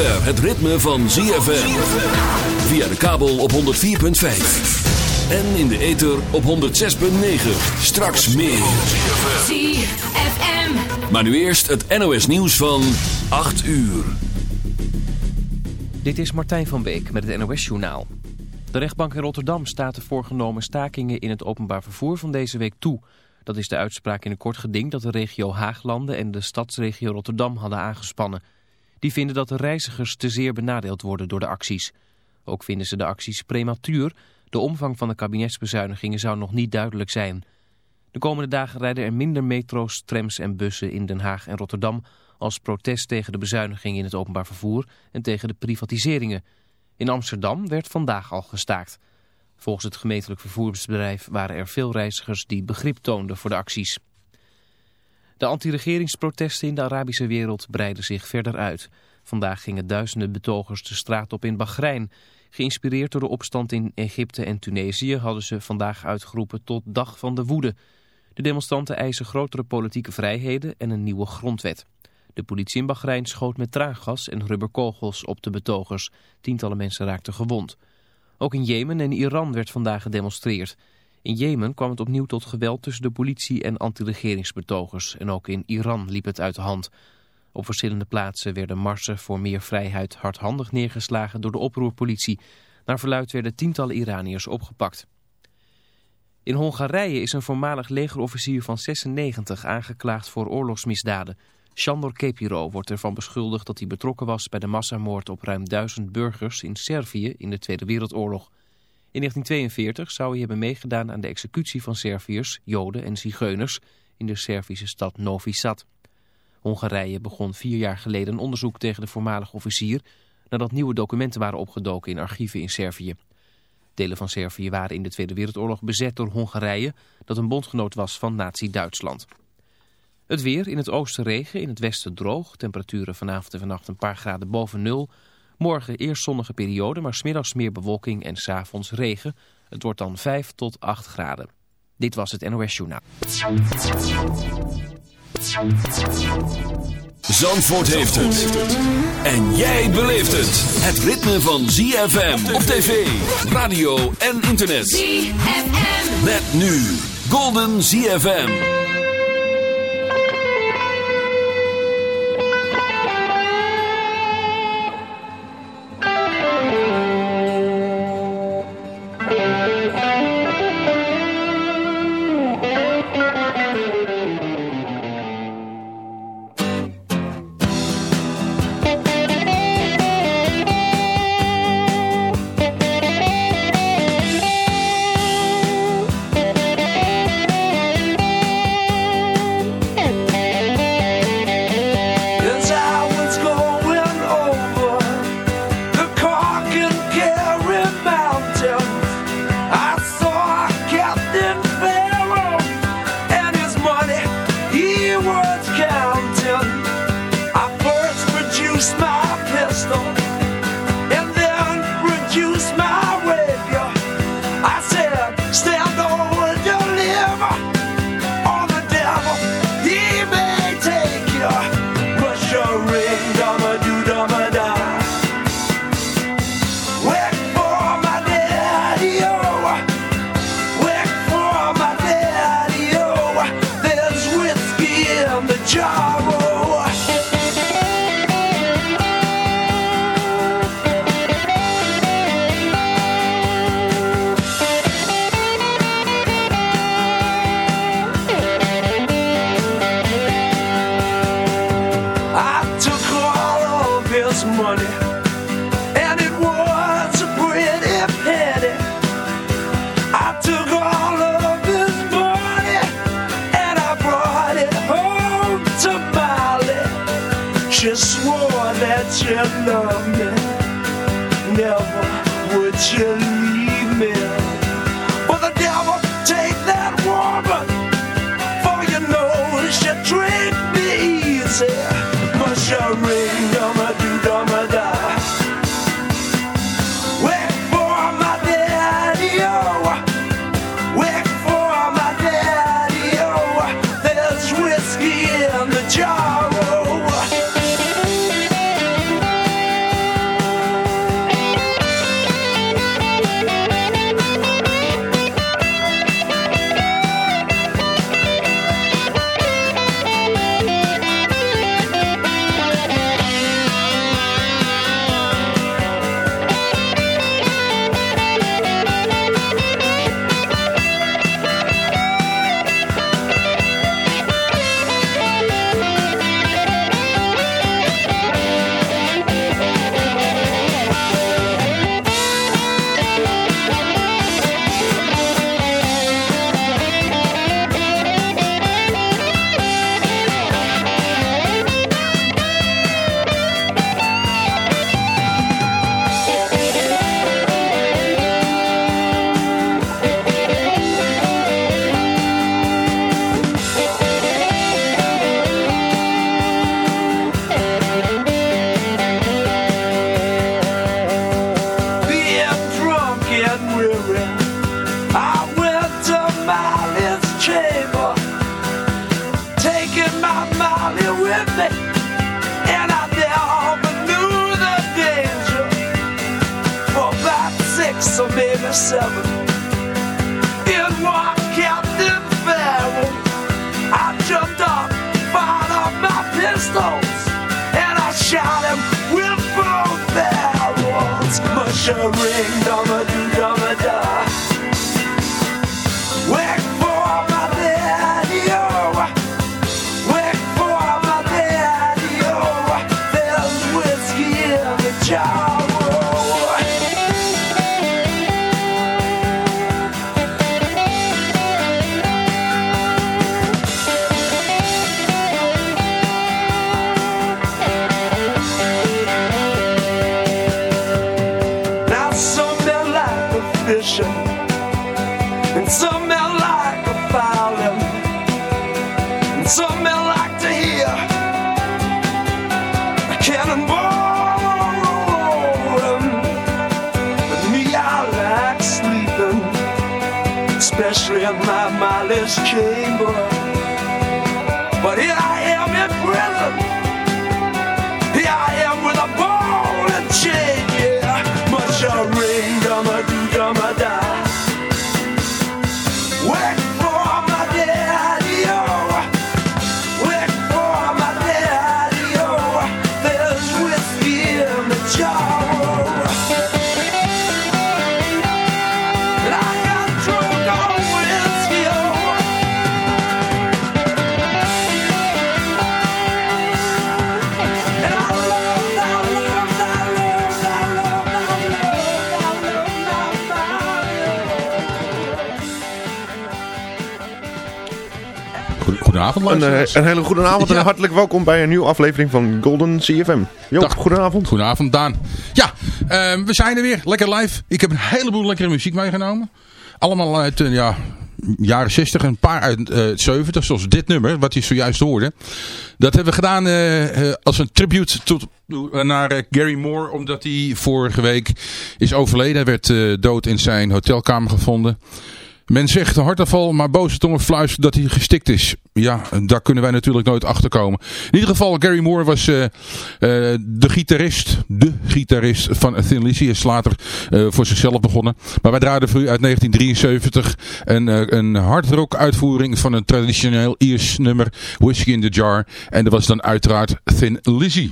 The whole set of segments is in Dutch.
Zover het ritme van ZFM. Via de kabel op 104.5. En in de ether op 106.9. Straks meer. ZFM. Maar nu eerst het NOS nieuws van 8 uur. Dit is Martijn van Beek met het NOS Journaal. De rechtbank in Rotterdam staat de voorgenomen stakingen in het openbaar vervoer van deze week toe. Dat is de uitspraak in een kort geding dat de regio Haaglanden en de stadsregio Rotterdam hadden aangespannen. Die vinden dat de reizigers te zeer benadeeld worden door de acties. Ook vinden ze de acties prematuur. De omvang van de kabinetsbezuinigingen zou nog niet duidelijk zijn. De komende dagen rijden er minder metro's, trams en bussen in Den Haag en Rotterdam... als protest tegen de bezuinigingen in het openbaar vervoer en tegen de privatiseringen. In Amsterdam werd vandaag al gestaakt. Volgens het gemeentelijk vervoersbedrijf waren er veel reizigers die begrip toonden voor de acties. De anti-regeringsprotesten in de Arabische wereld breiden zich verder uit. Vandaag gingen duizenden betogers de straat op in Bahrein. Geïnspireerd door de opstand in Egypte en Tunesië hadden ze vandaag uitgeroepen tot Dag van de Woede. De demonstranten eisen grotere politieke vrijheden en een nieuwe grondwet. De politie in Bahrein schoot met traangas en rubberkogels op de betogers. Tientallen mensen raakten gewond. Ook in Jemen en Iran werd vandaag gedemonstreerd. In Jemen kwam het opnieuw tot geweld tussen de politie en anti-regeringsbetogers. En ook in Iran liep het uit de hand. Op verschillende plaatsen werden marsen voor meer vrijheid hardhandig neergeslagen door de oproerpolitie. Naar verluid werden tientallen Iraniërs opgepakt. In Hongarije is een voormalig legerofficier van 96 aangeklaagd voor oorlogsmisdaden. Sandor Kepiro wordt ervan beschuldigd dat hij betrokken was bij de massamoord op ruim duizend burgers in Servië in de Tweede Wereldoorlog. In 1942 zou hij hebben meegedaan aan de executie van Serviërs, Joden en Zigeuners in de Servische stad Novi Sad. Hongarije begon vier jaar geleden een onderzoek tegen de voormalige officier nadat nieuwe documenten waren opgedoken in archieven in Servië. Delen van Servië waren in de Tweede Wereldoorlog bezet door Hongarije, dat een bondgenoot was van nazi-Duitsland. Het weer, in het oosten regen, in het westen droog. Temperaturen vanavond en vannacht een paar graden boven nul. Morgen eerst zonnige periode, maar smiddags meer bewolking en s'avonds regen. Het wordt dan 5 tot 8 graden. Dit was het NOS Journaal. Zandvoort heeft het. En jij beleeft het. Het ritme van ZFM op tv, radio en internet. ZFM. Met nu Golden ZFM. Seven. In one Captain Farrell, I jumped up, fired up my pistols, and I shot him with both barrels. Mushering, dumma doo dumma da. this chamber. Een, eh, een hele goede avond en Ja. hartelijk welkom bij een nieuwe aflevering van Golden CFM. Jo, Dag. goedenavond. Goedenavond, Daan. Ja, ehm, we zijn er weer. Lekker live. Ik heb een heleboel lekkere muziek meegenomen. Allemaal uit eh, ja, jaren 60 en een paar uit eh 70. Zoals dit nummer, wat je zojuist hoorde. Dat hebben we gedaan als een tribute tot, naar Gary Moore. Omdat hij vorige week is overleden. Hij werd dood in zijn hotelkamer gevonden. Men zegt hartaanval, maar boze tongen fluisteren dat hij gestikt is. Ja, daar kunnen wij natuurlijk nooit achter komen. In ieder geval, Gary Moore was eh, eh, de gitarist, de gitarist van Thin Lizzy. Hij is later eh, voor zichzelf begonnen. Maar wij draaiden voor u uit 1973 een, een hardrock uitvoering van een traditioneel Iers nummer, Whiskey in the Jar. En dat was dan uiteraard Thin Lizzy.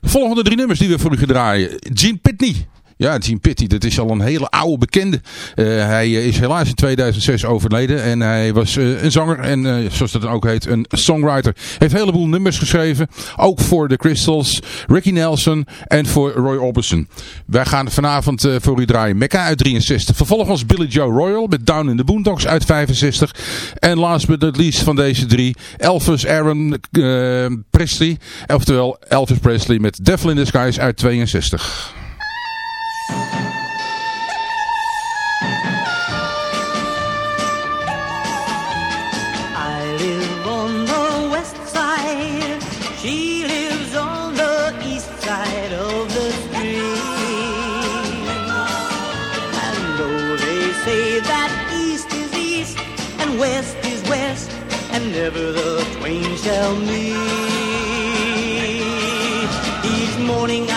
De volgende drie nummers die we voor u gaan draaien. Gene Pitney. Ja, Gene Pitney, dat is al een hele oude bekende. Eh, hij eh, is helaas in 2006 overleden. En hij was eh, een zanger en, zoals dat dan ook heet, een songwriter. Heeft een heleboel nummers geschreven. Ook voor The Crystals, Ricky Nelson en voor Roy Orbison. Wij gaan vanavond voor u draaien Mecca uit 63. Vervolgens Billy Joe Royal met Down in the Boondocks uit 65. En last but not least van deze drie, Elvis Aaron Presley. Oftewel Elvis Presley met Devil in Disguise uit 62. Never the twain shall meet. Each morning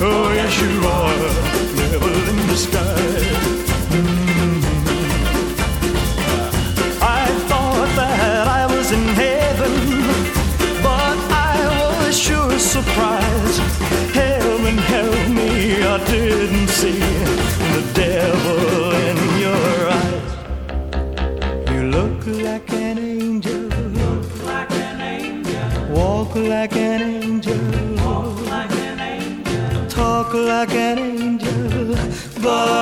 Oh, yes, you are. Devil in disguise. like an angel, but.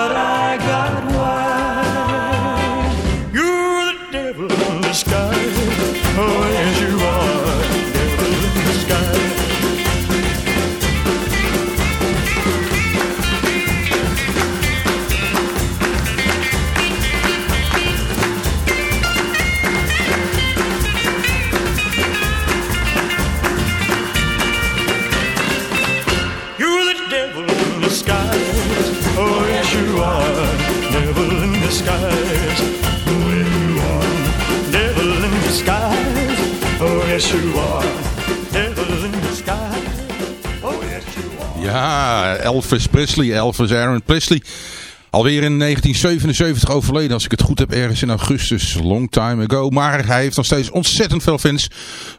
Ja, Elvis Presley, Elvis Aaron Presley. Alweer in 1977 overleden, als ik het goed heb, ergens in augustus. Long time ago. Maar hij heeft nog steeds ontzettend veel fans.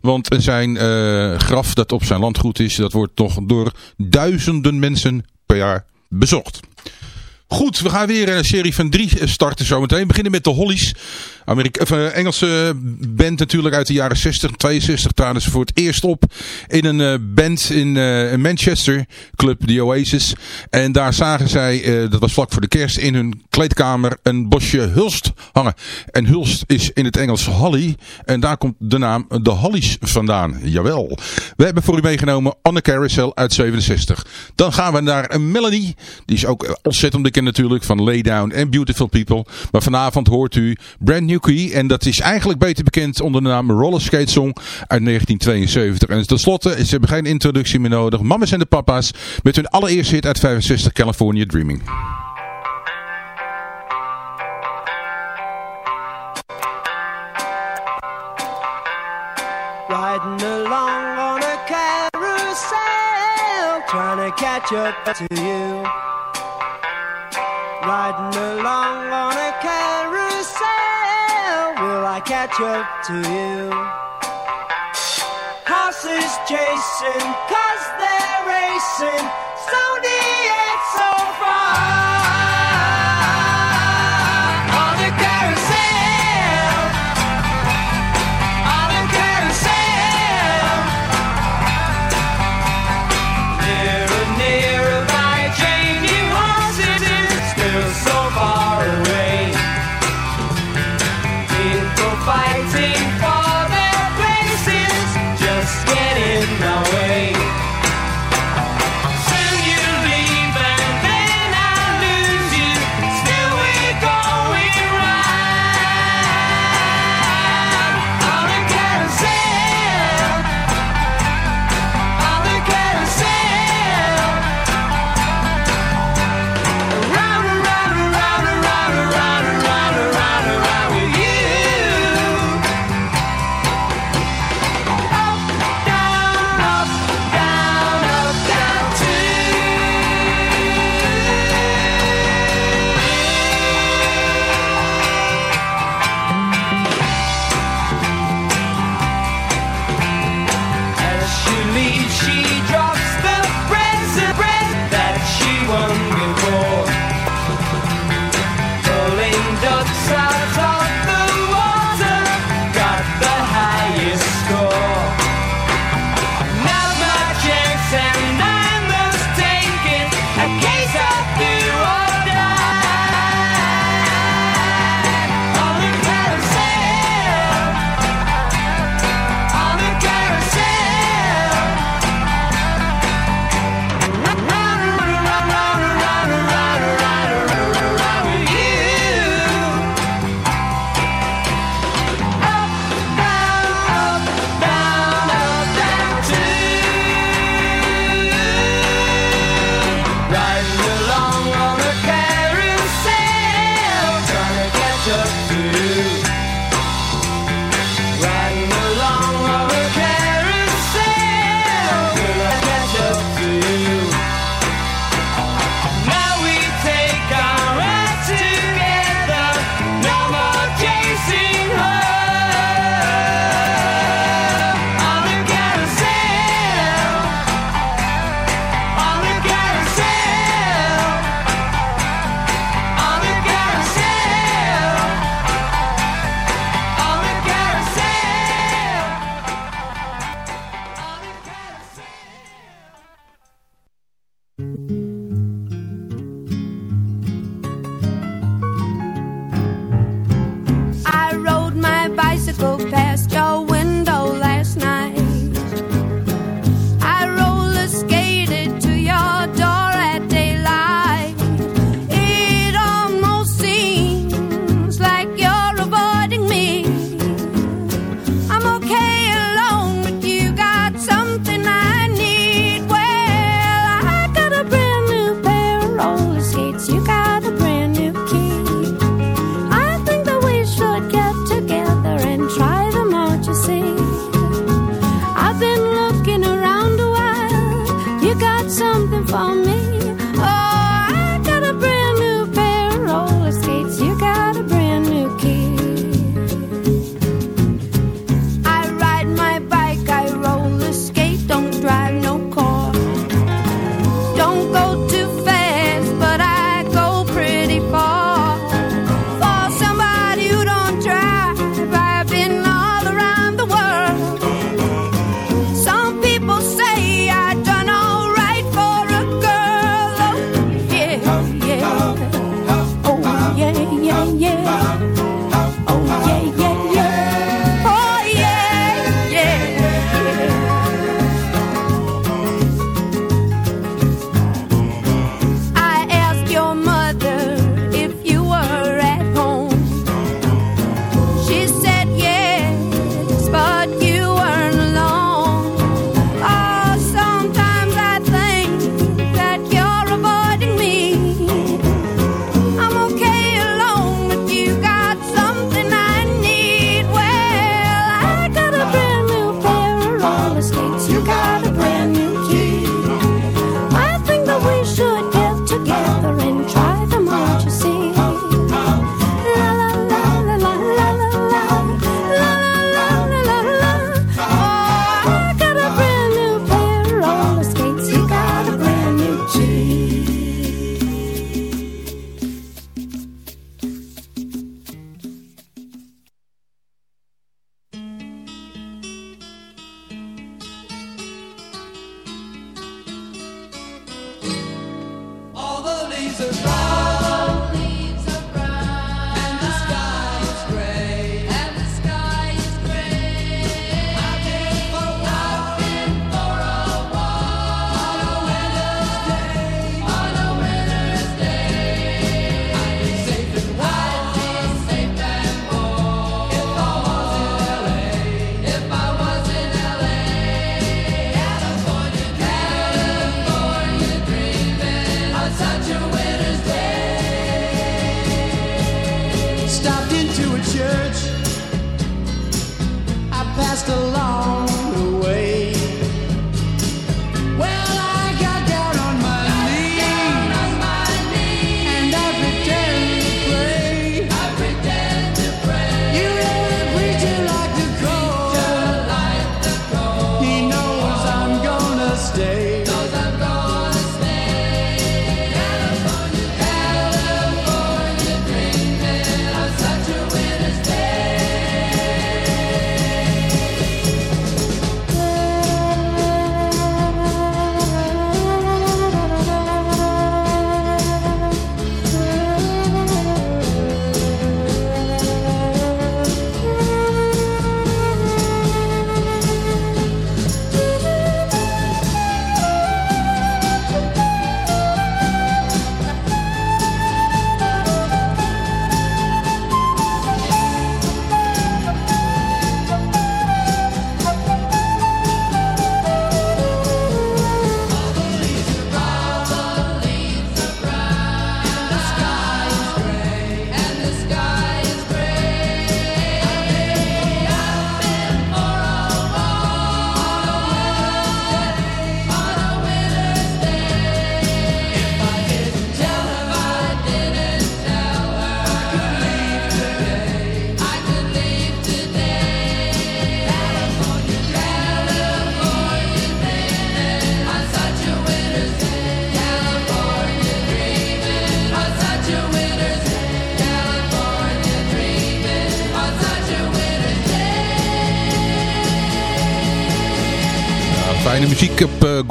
Want zijn eh, graf dat op zijn landgoed is, dat wordt toch door duizenden mensen per jaar bezocht. Goed, we gaan weer een serie van drie starten zometeen. We beginnen met de Hollies. Amerika eh, Engelse band natuurlijk uit de jaren 60, 62 traden ze voor het eerst op in een eh, band eh, in, Manchester, club The Oasis. En daar zagen zij, dat was vlak voor de kerst, in hun kleedkamer een bosje hulst hangen. En hulst is in het Engels holly en daar komt de naam de hollies vandaan. Jawel. We hebben voor u meegenomen On the Carousel uit 67. Dan gaan we naar Melanie, die is ook ontzettend bekend natuurlijk van Lay Down en Beautiful People. Maar vanavond hoort u Brand New en dat is eigenlijk beter bekend onder de naam Roller Skate Song uit 1972. En tenslotte, ze hebben geen introductie meer nodig. Mammas en de papa's met hun allereerste hit uit 65 California Dreaming. Riding along on a carousel Trying to catch up to you Riding along on a catch to you. Horses chasing, cause they're racing. So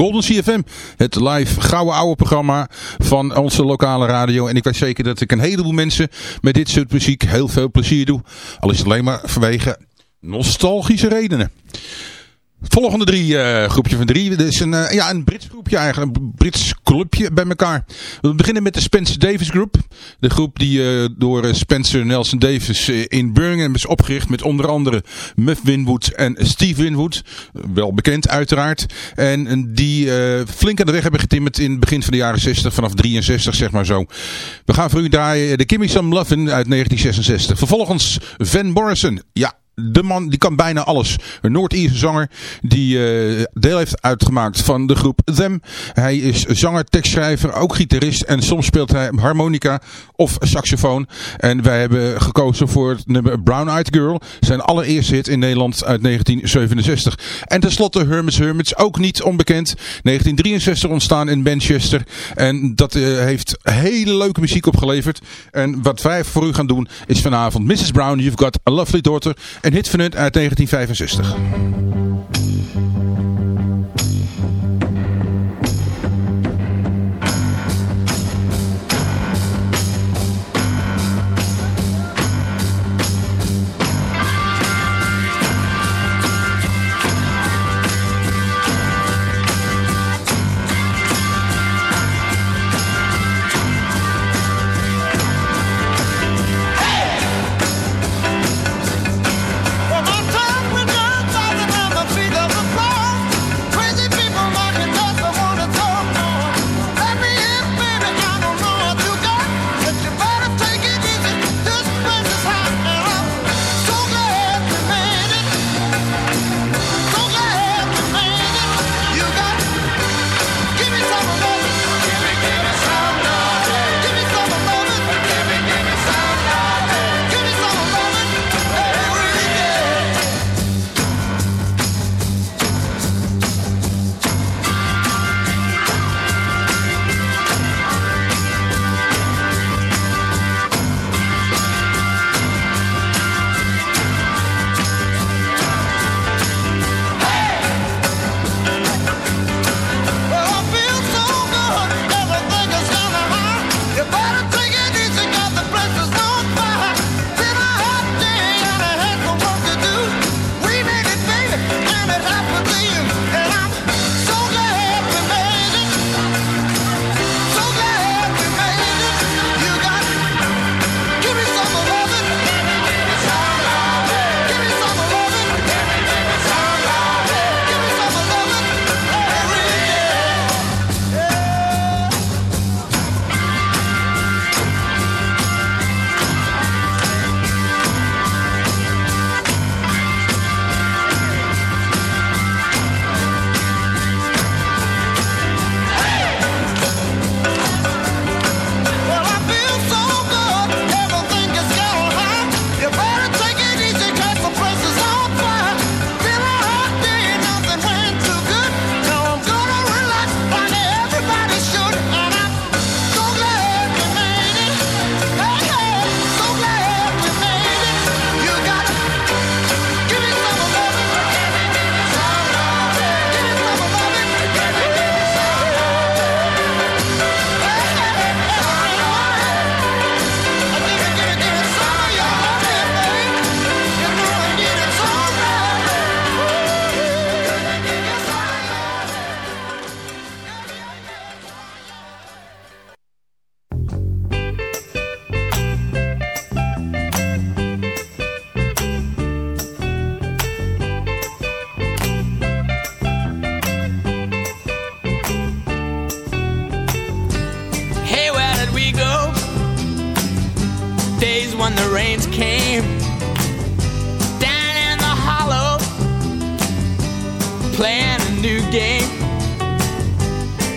Golden CFM. Het live gouden oude programma van onze lokale radio. En ik weet zeker dat ik een heleboel mensen met dit soort muziek heel veel plezier doe. Al is het alleen maar vanwege nostalgische redenen. Volgende drie, eh, groepje van drie. Dat is een, eh, ja, een Brits groepje eigenlijk. Een Brits clubje bij elkaar. We beginnen met de Spencer Davis Group. De groep die eh, door Spencer Nelson Davis in Birmingham is opgericht. Met onder andere Muff Winwood en Steve Winwood. Wel bekend uiteraard. En, die flink aan de weg hebben getimmerd in het begin van de jaren 60. Vanaf 63 zeg maar zo. We gaan voor u draaien de Gimme Some Lovin' uit 1966. Vervolgens Van Morrison. Ja, de man die kan bijna alles. Een Noord-Ierse zanger die eh, deel heeft uitgemaakt van de groep Them. Hij is zanger, tekstschrijver, ook gitarist en soms speelt hij harmonica of saxofoon. En wij hebben gekozen voor het nummer Brown Eyed Girl. Zijn allereerste hit in Nederland uit 1967. En tenslotte Hermits Hermits, ook niet onbekend. 1963 ontstaan in Manchester. En dat eh, heeft hele leuke muziek opgeleverd. En wat wij voor u gaan doen is vanavond Mrs. Brown, You've Got a Lovely Daughter. Een hit van hun uit 1965.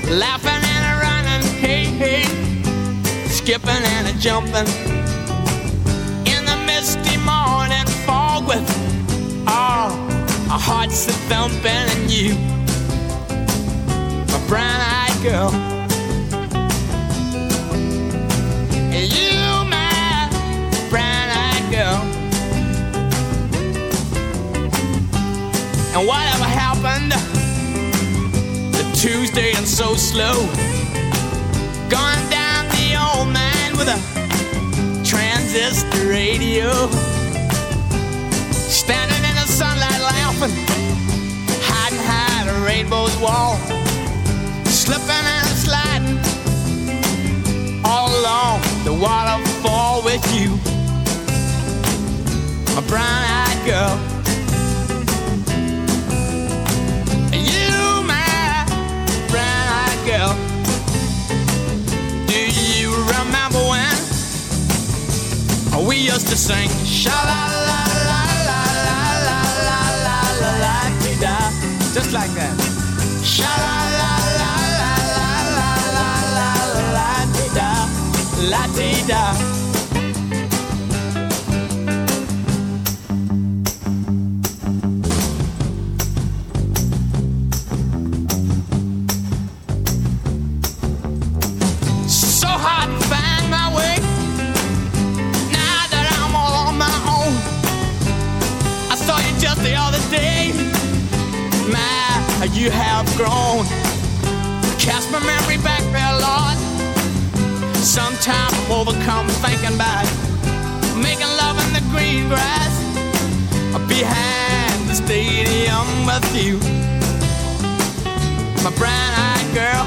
laughing and a running, hey, hey, skipping and a jumping. In the misty morning fog with oh, all our hearts a thumping, and you, my brown eyed girl. And you, my brown eyed girl. And whatever happened, Tuesday and so slow? Gone down the old man with a transistor radio. Standing in the sunlight laughing, hiding behind a rainbow's wall. Slipping and sliding all along the waterfall with you. A brown-eyed girl. Girl. Do you remember when we used to sing sha la la la la la la la la la la dee da just like that sha la la la la la la la la la dee da la dee da My memory back there, Lord. Sometimes I'm overcome thinking about making love in the green grass behind the stadium with you. My brown-eyed girl.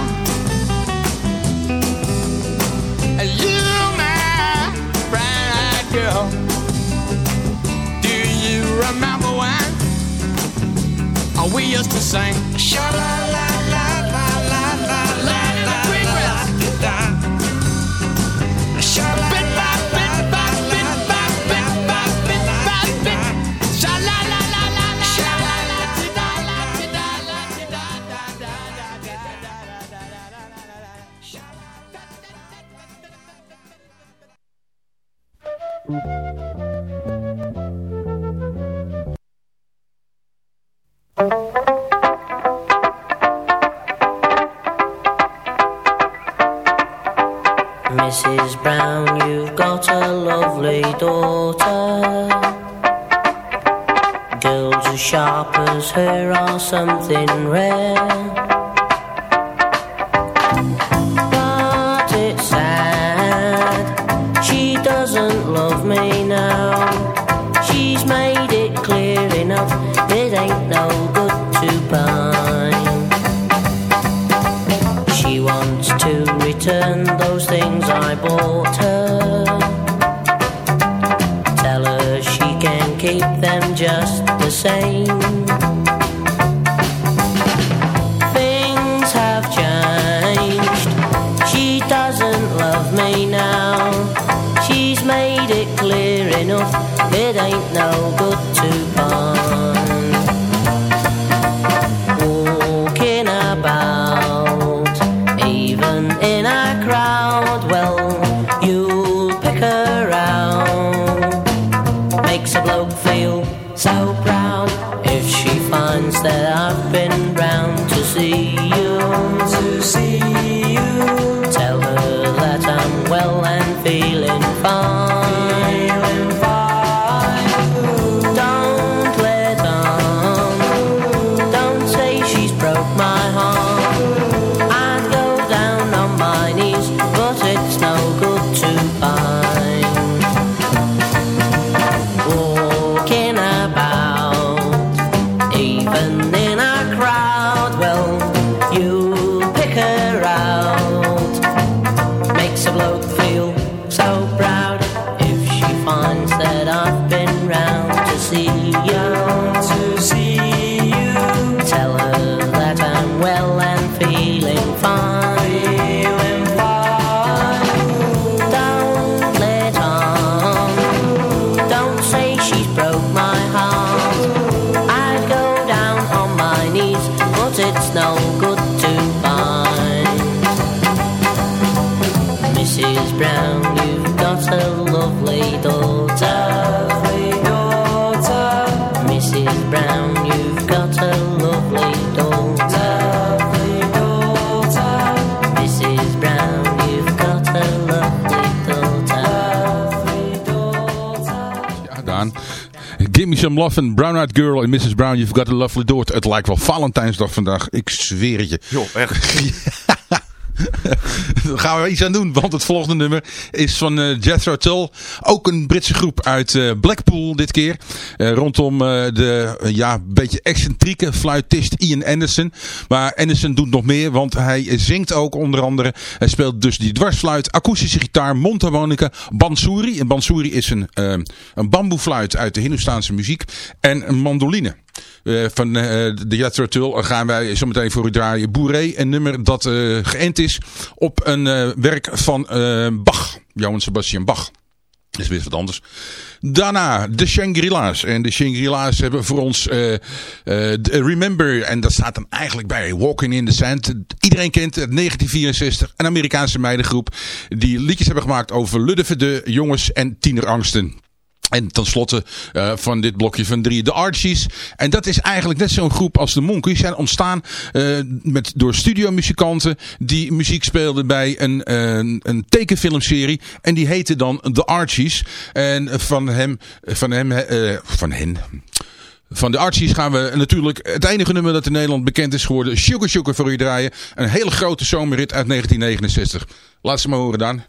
You, my brown-eyed girl. Do you remember when we used to sing? Sha la la Brown Eyed Girl en Mrs. Brown, you've got a lovely daughter. Het lijkt wel Valentijnsdag vandaag. Ik zweer het je. Joh, echt. Daar gaan we iets aan doen, want het volgende nummer is van eh, Jethro Tull. Ook een Britse groep uit eh, Blackpool dit keer. Eh, rondom de ja, beetje excentrieke fluitist Ian Anderson. Maar Anderson doet nog meer, want hij zingt ook onder andere. Hij speelt dus die dwarsfluit, akoestische gitaar, mondharmonica, bansuri. En bansuri is een, een bamboefluit uit de Hindoestaanse muziek. En een mandoline. Eh, van eh, de Jethro Tull gaan wij zometeen voor u draaien. Boeré, een nummer dat eh, geënt is op een werk van Bach. Johann Sebastian Bach. Dat is weer wat anders. Daarna de Shangri-La's. En de Shangri-La's hebben voor ons de Remember. En dat staat dan eigenlijk bij Walking in the Sand. Iedereen kent het, 1964. Een Amerikaanse meidengroep. Die liedjes hebben gemaakt over luddeverde jongens en tienerangsten. En tenslotte uh, van dit blokje van drie, de Archies. En dat is eigenlijk net zo'n groep als de Monkeys. Zijn ontstaan uh, met, door studiomuzikanten die muziek speelden bij een, een, een tekenfilmserie. En die heette dan The Archies. En van hem, van hem, van hen... Van de Archies gaan we natuurlijk het enige nummer dat in Nederland bekend is geworden. Sugar Sugar voor u draaien. Een hele grote zomerrit uit 1969. Laat ze maar horen dan.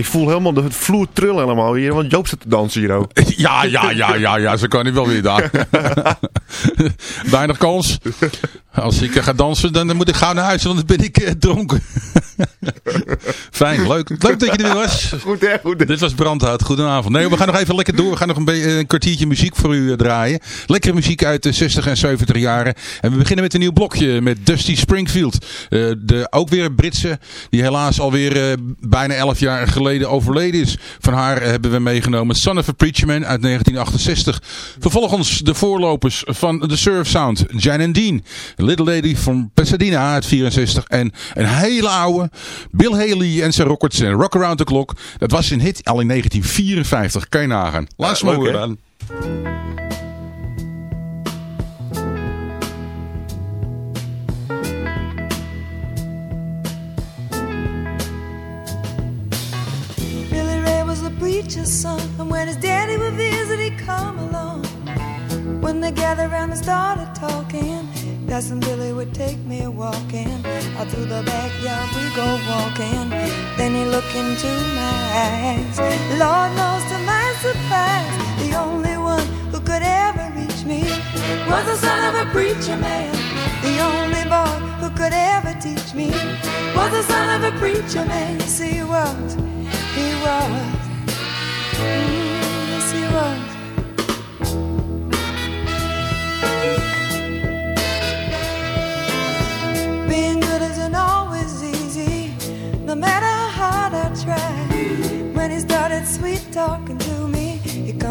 Ik voel helemaal de vloer trillen helemaal hier, want Joop zit te dansen hier ook. Ja, ja, ja, ja, ja, zo kan hij wel weer daar. Weinig kans. Als ik eh, ga dansen, dan moet ik gauw naar huis, want dan ben ik eh, dronken. Fijn, leuk. Leuk dat je er weer was. Goed hè, goed hè. Dit was Brandhout. Goedenavond. Nee, we gaan nog even lekker door. We gaan nog een, be- een kwartiertje muziek voor u eh, draaien. Lekkere muziek uit de 60 en 70 jaren. En we beginnen met een nieuw blokje met Dusty Springfield. Eh, de, ook weer een Britse, die helaas alweer eh, bijna 11 jaar geleden overleden is. Van haar eh, hebben we meegenomen Son of a Preacher Man uit 1968. Vervolgens de voorlopers van van The Surf Sound. Jan and Dean. Little Lady van Pasadena uit 64. En een hele oude Bill Haley en zijn Rockets en Rock Around the Clock. Dat was een hit al in 1954. Kan je nagaan. Laat ze maar horen. son. And when his daddy would visit, he'd come along. When they gathered round and started talking, Cousin Billy would take me walking. Out through the backyard we go walking. Then he look into my eyes. Lord knows to my surprise, the only one who could ever reach me was the son of a preacher man. The only boy who could ever teach me was the son of a preacher man. See he. He was. Mm-hmm.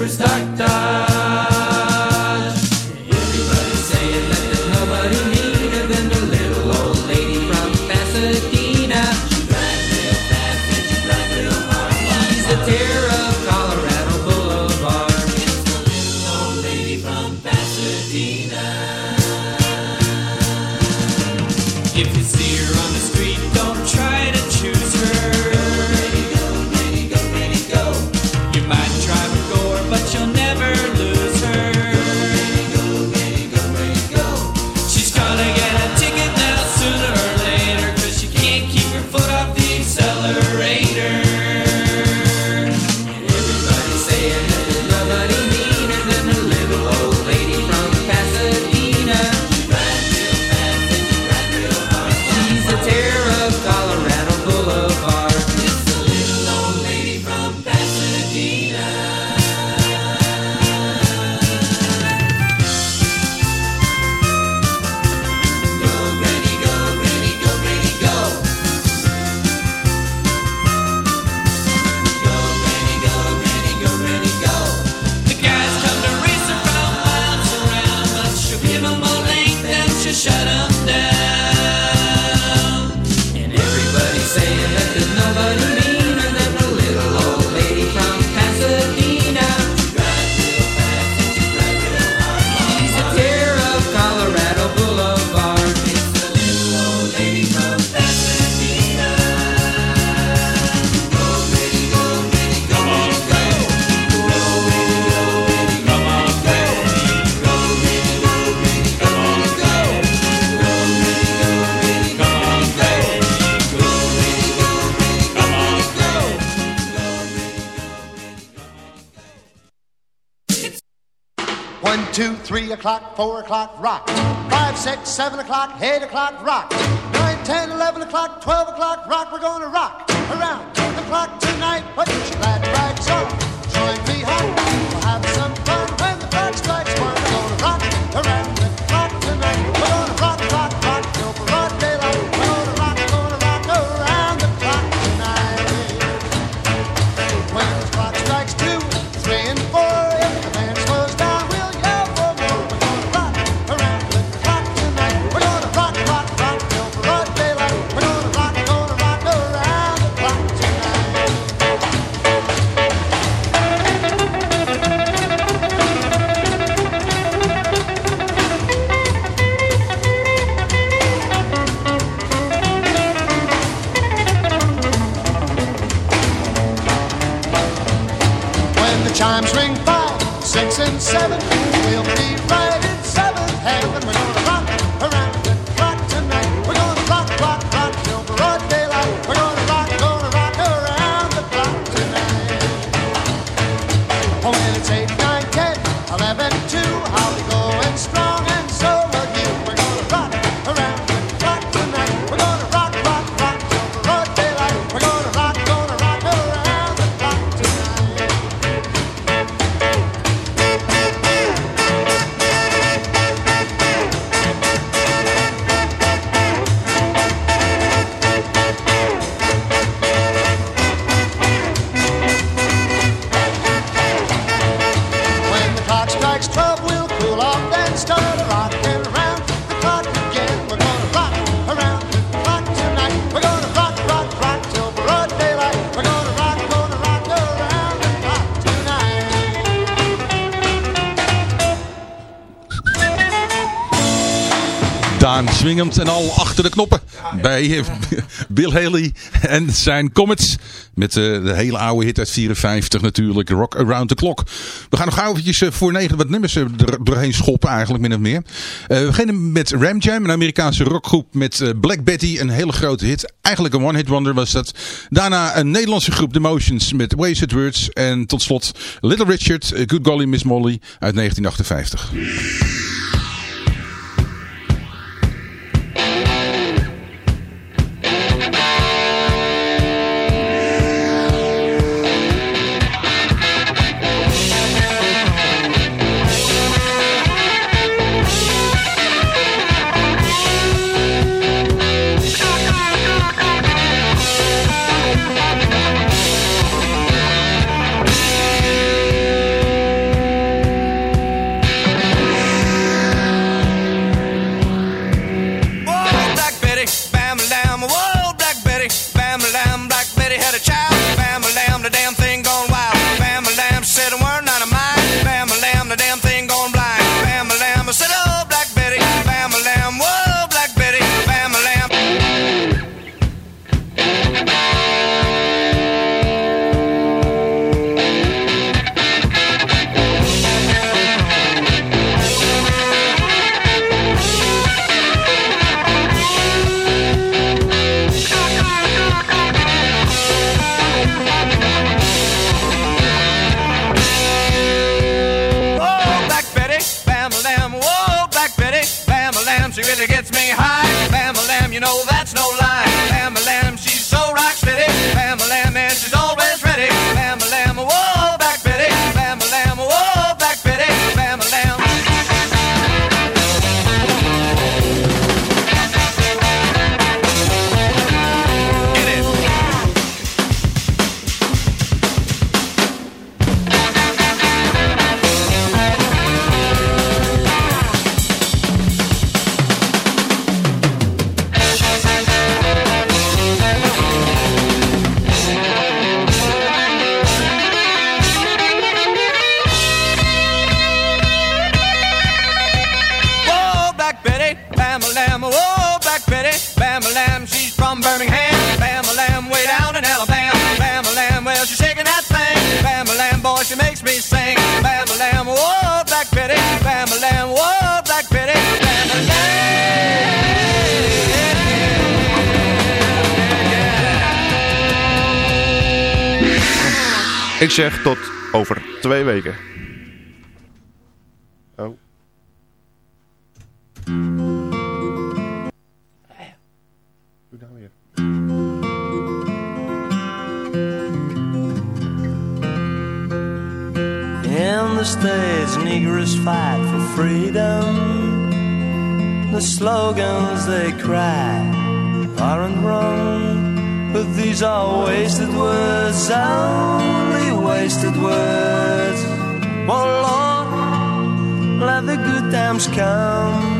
superstar. o'clock, 4 o'clock, rock. 5, 6, 7 o'clock, 8 o'clock, rock. 9, 10, 11 o'clock, 12 o'clock, rock. We're gonna rock around the clock tonight. What you en al achter de knoppen bij eh, Bill Haley en zijn Comets. Met eh, de hele oude hit uit 54 natuurlijk, Rock Around the Clock. We gaan nog gauw eventjes eh, voor negen wat nummers er doorheen schoppen eigenlijk min of meer. We beginnen met Ram Jam, een Amerikaanse rockgroep met Black Betty, een hele grote hit. Eigenlijk een one-hit wonder was dat. Daarna een Nederlandse groep The Motions met Wasted Words. En tot slot Little Richard, Good Golly Miss Molly uit 1958. In the States, Negroes fight for freedom. The slogans they cry aren't wrong, but these are wasted words, only wasted words. Oh Lord, let the good times come.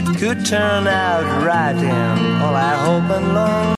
It could turn out right, and all I hope and long.